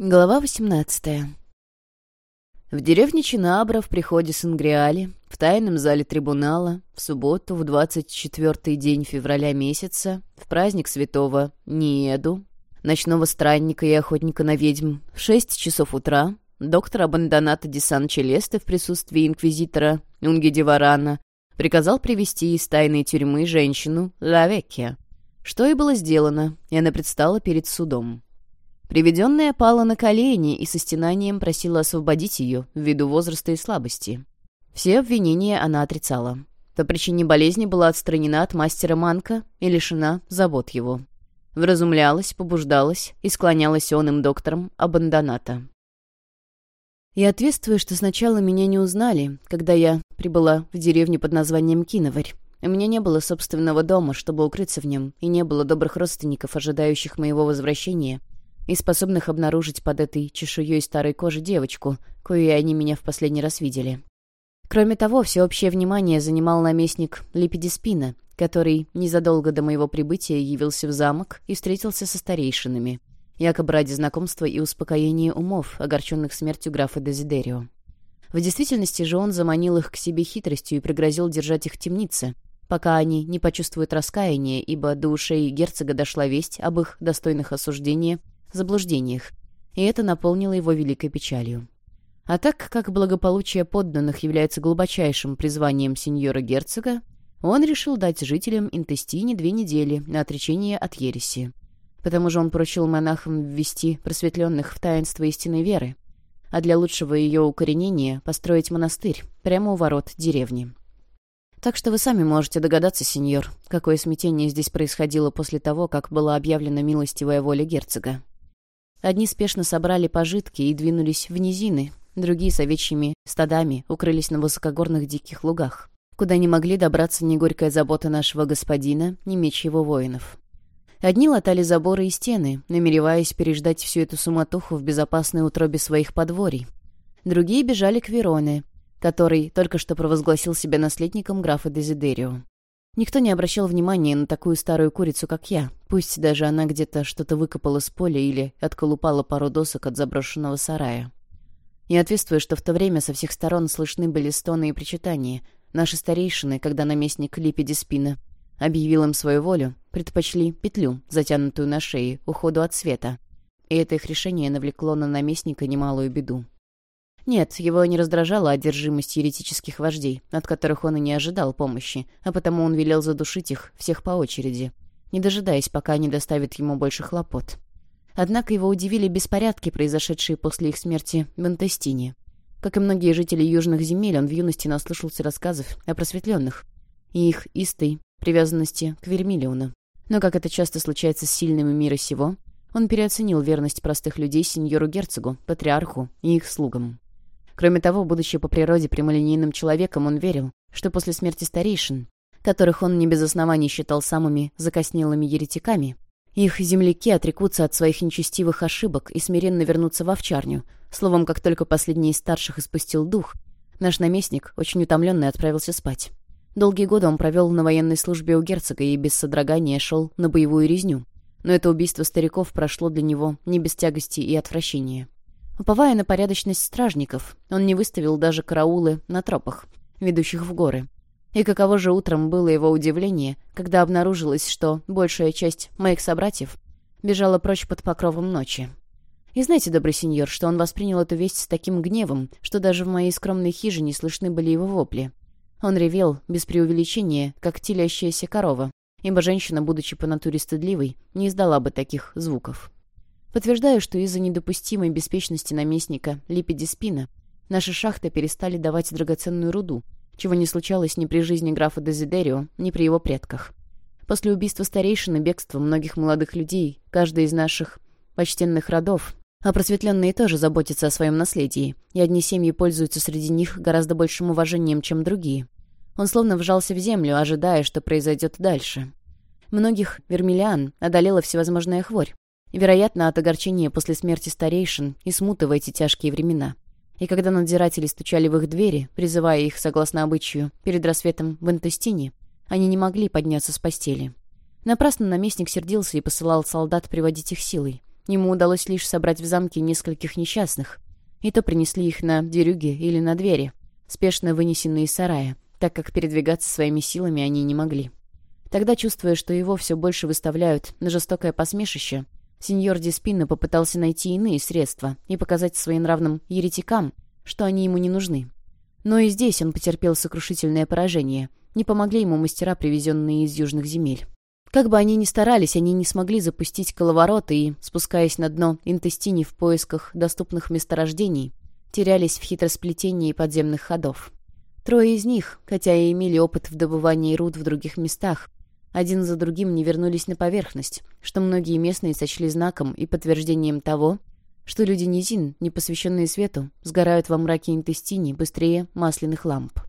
Глава 18 В деревне Чинабра в приходе Сангриали, в тайном зале трибунала, в субботу, в 24-й день февраля месяца, в праздник святого Ниеду, ночного странника и охотника на ведьм, в 6 часов утра, доктор Бандоната ди Сан-Челесте в присутствии инквизитора Унги Диварана приказал привести из тайной тюрьмы женщину Лавекия, что и было сделано, и она предстала перед судом. Приведенная пала на колени и со стенанием просила освободить ее ввиду возраста и слабости. Все обвинения она отрицала. По причине болезни была отстранена от мастера Манка и лишена забот его. Вразумлялась, побуждалась и склонялась он им доктором Абандоната. Я ответствую, что сначала меня не узнали, когда я прибыла в деревню под названием Киноварь. У меня не было собственного дома, чтобы укрыться в нем, и не было добрых родственников, ожидающих моего возвращения — и способных обнаружить под этой чешуей старой кожи девочку, кою они меня в последний раз видели. Кроме того, всеобщее внимание занимал наместник Липидиспина, который незадолго до моего прибытия явился в замок и встретился со старейшинами, якобы ради знакомства и успокоения умов, огорченных смертью графа Дезидерио. В действительности же он заманил их к себе хитростью и пригрозил держать их в темнице, пока они не почувствуют раскаяния, ибо до ушей герцога дошла весть об их достойных осуждения заблуждениях, и это наполнило его великой печалью. А так как благополучие подданных является глубочайшим призванием сеньора-герцога, он решил дать жителям Интестини две недели на отречение от ереси. Потому же он поручил монахам ввести просветленных в таинство истинной веры, а для лучшего ее укоренения построить монастырь прямо у ворот деревни. Так что вы сами можете догадаться, сеньор, какое смятение здесь происходило после того, как была объявлена милостивая воля герцога. Одни спешно собрали пожитки и двинулись в низины, другие с овечьими стадами укрылись на высокогорных диких лугах, куда не могли добраться ни горькая забота нашего господина, ни меч его воинов. Одни латали заборы и стены, намереваясь переждать всю эту суматоху в безопасной утробе своих подворий. Другие бежали к Вероне, который только что провозгласил себя наследником графа Дезидерио. Никто не обращал внимания на такую старую курицу, как я, пусть даже она где-то что-то выкопала с поля или отколупала пару досок от заброшенного сарая. Я ответствую, что в то время со всех сторон слышны были стоны и причитания. Наши старейшины, когда наместник Липиди Спина объявил им свою волю, предпочли петлю, затянутую на шее, уходу от света. И это их решение навлекло на наместника немалую беду. Нет, его не раздражала одержимость еретических вождей, от которых он и не ожидал помощи, а потому он велел задушить их, всех по очереди, не дожидаясь, пока они доставят ему больше хлопот. Однако его удивили беспорядки, произошедшие после их смерти в Антестине. Как и многие жители южных земель, он в юности наслышался рассказов о просветленных и их истой привязанности к Вермиллиону. Но, как это часто случается с сильными мира сего, он переоценил верность простых людей сеньору-герцогу, патриарху и их слугам. Кроме того, будучи по природе прямолинейным человеком, он верил, что после смерти старейшин, которых он не без оснований считал самыми закоснелыми еретиками, их земляки отрекутся от своих нечестивых ошибок и смиренно вернутся в овчарню. Словом, как только последний из старших испустил дух, наш наместник, очень утомленный, отправился спать. Долгие годы он провел на военной службе у герцога и без содрогания шел на боевую резню. Но это убийство стариков прошло для него не без тягости и отвращения. Уповая на порядочность стражников, он не выставил даже караулы на тропах, ведущих в горы. И каково же утром было его удивление, когда обнаружилось, что большая часть моих собратьев бежала прочь под покровом ночи. И знаете, добрый сеньор, что он воспринял эту весть с таким гневом, что даже в моей скромной хижине слышны были его вопли. Он ревел, без преувеличения, как телящаяся корова, ибо женщина, будучи по натуре стыдливой, не издала бы таких звуков. Подтверждаю, что из-за недопустимой беспечности наместника Липидиспина наши шахты перестали давать драгоценную руду, чего не случалось ни при жизни графа Дезидерио, ни при его предках. После убийства старейшины бегства многих молодых людей, каждый из наших почтенных родов, а просветленные тоже заботятся о своем наследии, и одни семьи пользуются среди них гораздо большим уважением, чем другие. Он словно вжался в землю, ожидая, что произойдет дальше. Многих вермиллиан одолела всевозможная хворь, Вероятно, от огорчения после смерти старейшин и смуты в эти тяжкие времена. И когда надзиратели стучали в их двери, призывая их, согласно обычаю, перед рассветом в Интестине, они не могли подняться с постели. Напрасно наместник сердился и посылал солдат приводить их силой. ему удалось лишь собрать в замке нескольких несчастных. И то принесли их на дерюге или на двери, спешно вынесенные из сарая, так как передвигаться своими силами они не могли. Тогда, чувствуя, что его все больше выставляют на жестокое посмешище, сеньор Диспино попытался найти иные средства и показать своим равным еретикам, что они ему не нужны. Но и здесь он потерпел сокрушительное поражение. Не помогли ему мастера, привезенные из южных земель. Как бы они ни старались, они не смогли запустить коловороты и, спускаясь на дно интестини в поисках доступных месторождений, терялись в хитросплетении подземных ходов. Трое из них, хотя и имели опыт в добывании руд в других местах, один за другим не вернулись на поверхность, что многие местные сочли знаком и подтверждением того, что люди низин, не посвященные свету, сгорают во мраке интестини быстрее масляных ламп.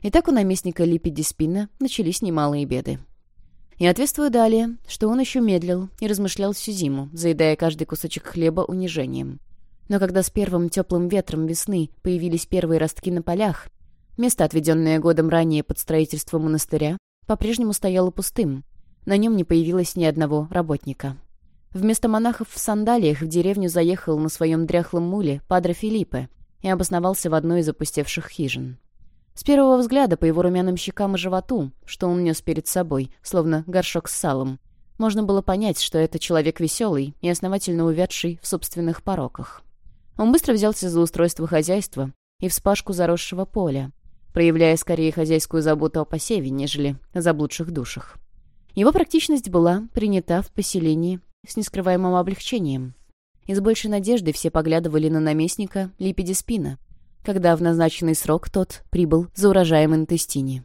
И так у наместника Липидиспина начались немалые беды. И ответствую далее, что он еще медлил и размышлял всю зиму, заедая каждый кусочек хлеба унижением. Но когда с первым теплым ветром весны появились первые ростки на полях, место, отведенное годом ранее под строительство монастыря, по-прежнему стояло пустым. На нем не появилось ни одного работника. Вместо монахов в сандалиях в деревню заехал на своем дряхлом муле Падре Филиппе и обосновался в одной из опустевших хижин. С первого взгляда по его румяным щекам и животу, что он нес перед собой, словно горшок с салом, можно было понять, что это человек веселый и основательно увядший в собственных пороках. Он быстро взялся за устройство хозяйства и вспашку заросшего поля, проявляя скорее хозяйскую заботу о посеве, нежели о заблудших душах. Его практичность была принята в поселении с нескрываемым облегчением. И с большей надеждой все поглядывали на наместника Липидиспина, когда в назначенный срок тот прибыл за урожаем интестини.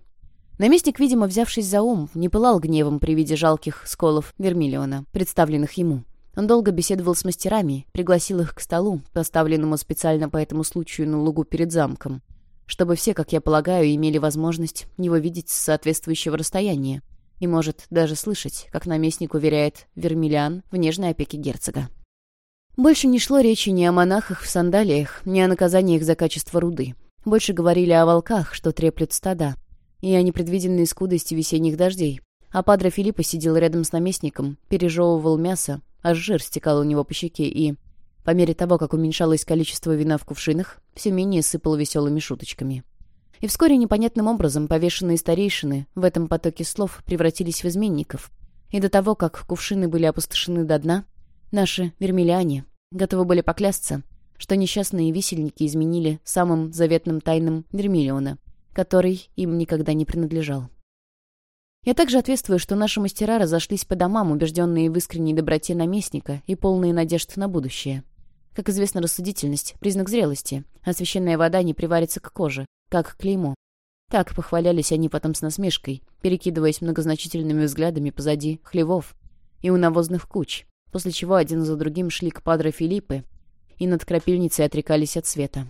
Наместник, видимо, взявшись за ум, не пылал гневом при виде жалких сколов Вермиллиона, представленных ему. Он долго беседовал с мастерами, пригласил их к столу, поставленному специально по этому случаю на лугу перед замком, чтобы все, как я полагаю, имели возможность его видеть с соответствующего расстояния и, может, даже слышать, как наместник уверяет Вермиллиан в нежной опеке герцога. Больше не шло речи ни о монахах в сандалиях, ни о наказаниях за качество руды. Больше говорили о волках, что треплют стада, и о непредвиденной скудости весенних дождей. А падре Филиппа сидел рядом с наместником, пережевывал мясо, аж жир стекал у него по щеке и, по мере того, как уменьшалось количество вина в кувшинах, все менее сыпал веселыми шуточками. И вскоре непонятным образом повешенные старейшины в этом потоке слов превратились в изменников. И до того, как кувшины были опустошены до дна, Наши вермиляне готовы были поклясться, что несчастные висельники изменили самым заветным тайнам Вермиллиона, который им никогда не принадлежал. Я также ответствую, что наши мастера разошлись по домам, убежденные в искренней доброте наместника и полные надежд на будущее. Как известно, рассудительность — признак зрелости, а священная вода не приварится к коже, как клеймо. Так похвалялись они потом с насмешкой, перекидываясь многозначительными взглядами позади хлевов и у навозных куч, после чего один за другим шли к Падре Филиппе и над крапильницей отрекались от света.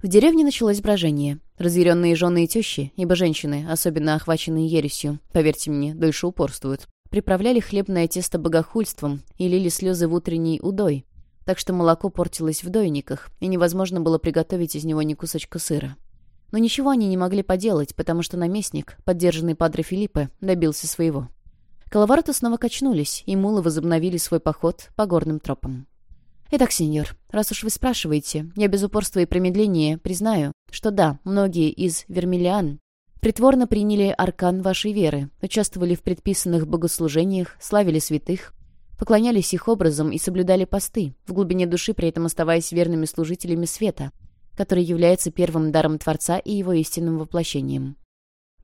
В деревне началось брожение. Разъяренные жены и тещи, ибо женщины, особенно охваченные ересью, поверьте мне, дольше упорствуют, приправляли хлебное тесто богохульством и лили слезы в утренний удой, так что молоко портилось в дойниках, и невозможно было приготовить из него ни кусочка сыра. Но ничего они не могли поделать, потому что наместник, поддержанный Падре Филиппе, добился своего. Коловороты снова качнулись, и мулы возобновили свой поход по горным тропам. «Итак, сеньор, раз уж вы спрашиваете, я без упорства и промедления признаю, что да, многие из вермиллиан притворно приняли аркан вашей веры, участвовали в предписанных богослужениях, славили святых, поклонялись их образом и соблюдали посты, в глубине души при этом оставаясь верными служителями света, который является первым даром Творца и его истинным воплощением.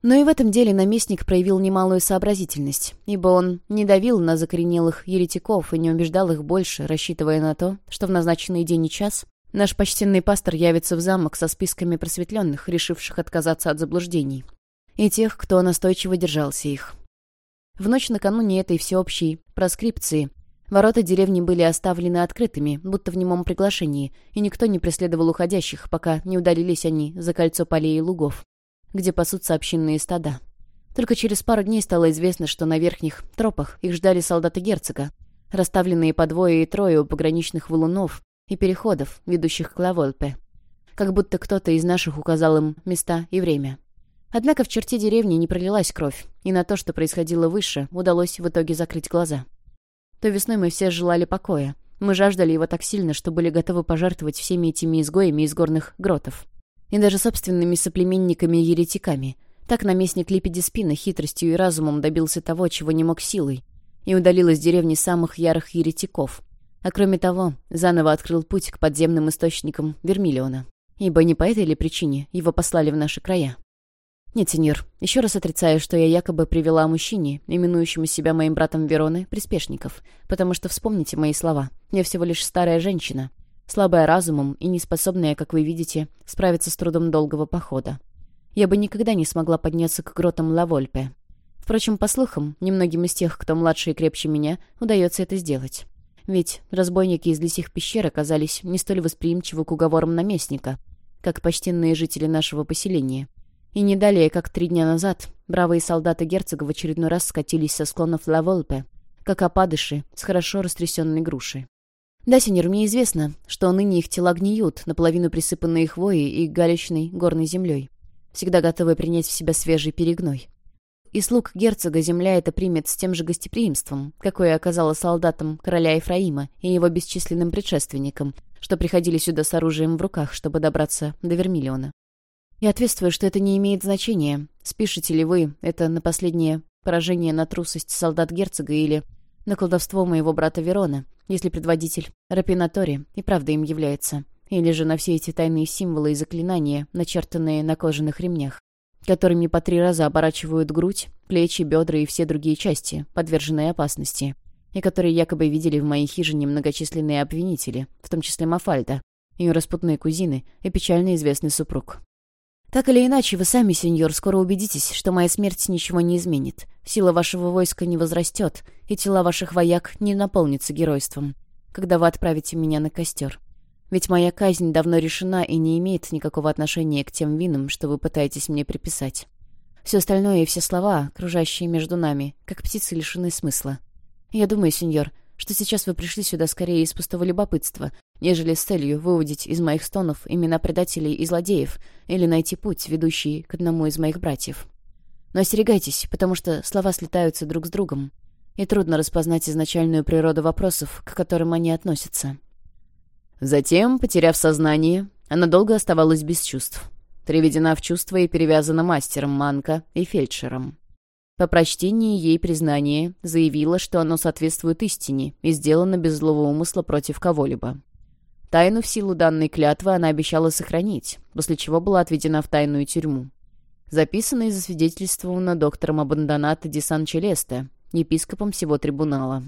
Но и в этом деле наместник проявил немалую сообразительность, ибо он не давил на закоренелых еретиков и не убеждал их больше, рассчитывая на то, что в назначенный день и час наш почтенный пастор явится в замок со списками просветленных, решивших отказаться от заблуждений, и тех, кто настойчиво держался их. В ночь накануне этой всеобщей проскрипции ворота деревни были оставлены открытыми, будто в немом приглашении, и никто не преследовал уходящих, пока не удалились они за кольцо полей и лугов где пасутся общинные стада. Только через пару дней стало известно, что на верхних тропах их ждали солдаты герцога, расставленные по двое и трое у пограничных валунов и переходов, ведущих к Лавольпе. Как будто кто-то из наших указал им места и время. Однако в черте деревни не пролилась кровь, и на то, что происходило выше, удалось в итоге закрыть глаза. то весной мы все желали покоя. Мы жаждали его так сильно, что были готовы пожертвовать всеми этими изгоями из горных гротов. И даже собственными соплеменниками-еретиками. Так наместник Липидиспина хитростью и разумом добился того, чего не мог силой, и удалил из деревни самых ярых еретиков. А кроме того, заново открыл путь к подземным источникам Вермиллиона. Ибо не по этой ли причине его послали в наши края? «Нет, сеньор, еще раз отрицаю, что я якобы привела мужчине, именующему себя моим братом Вероны, приспешников, потому что вспомните мои слова. Я всего лишь старая женщина, слабая разумом и неспособная, как вы видите, справиться с трудом долгого похода. Я бы никогда не смогла подняться к гротам Лавольпе. Впрочем, по слухам, немногим из тех, кто младше и крепче меня, удается это сделать. Ведь разбойники из лисих пещер оказались не столь восприимчивы к уговорам наместника, как почтенные жители нашего поселения. И не далее, как три дня назад, бравые солдаты герцога в очередной раз скатились со склонов Лаволпе, как опадыши с хорошо растрясенной грушей. Да, сеньор, мне известно, что ныне их тела гниют, наполовину присыпанные хвоей и галечной горной землей, всегда готовые принять в себя свежий перегной. И слуг герцога земля это примет с тем же гостеприимством, какое оказало солдатам короля Ефраима и его бесчисленным предшественникам, что приходили сюда с оружием в руках, чтобы добраться до Вермиллиона. Я ответствую, что это не имеет значения, спишете ли вы это на последнее поражение на трусость солдат герцога или на колдовство моего брата Верона, если предводитель Рапинатори и правда им является, или же на все эти тайные символы и заклинания, начертанные на кожаных ремнях, которыми по три раза оборачивают грудь, плечи, бедра и все другие части, подверженные опасности, и которые якобы видели в моей хижине многочисленные обвинители, в том числе Мафальда, ее распутные кузины и печально известный супруг. Так или иначе, вы сами, сеньор, скоро убедитесь, что моя смерть ничего не изменит. Сила вашего войска не возрастет, и тела ваших вояк не наполнятся геройством, когда вы отправите меня на костер. Ведь моя казнь давно решена и не имеет никакого отношения к тем винам, что вы пытаетесь мне приписать. Все остальное и все слова, кружащие между нами, как птицы, лишены смысла. Я думаю, сеньор, что сейчас вы пришли сюда скорее из пустого любопытства, нежели с целью выудить из моих стонов имена предателей и злодеев или найти путь, ведущий к одному из моих братьев. Но остерегайтесь, потому что слова слетаются друг с другом, и трудно распознать изначальную природу вопросов, к которым они относятся. Затем, потеряв сознание, она долго оставалась без чувств. Приведена в чувство и перевязана мастером Манка и фельдшером. По прочтении ей признание заявила, что оно соответствует истине и сделано без злого умысла против кого-либо. Тайну в силу данной клятвы она обещала сохранить, после чего была отведена в тайную тюрьму. Записано и засвидетельствовано доктором Абандоната Ди Сан-Челесте, епископом всего трибунала.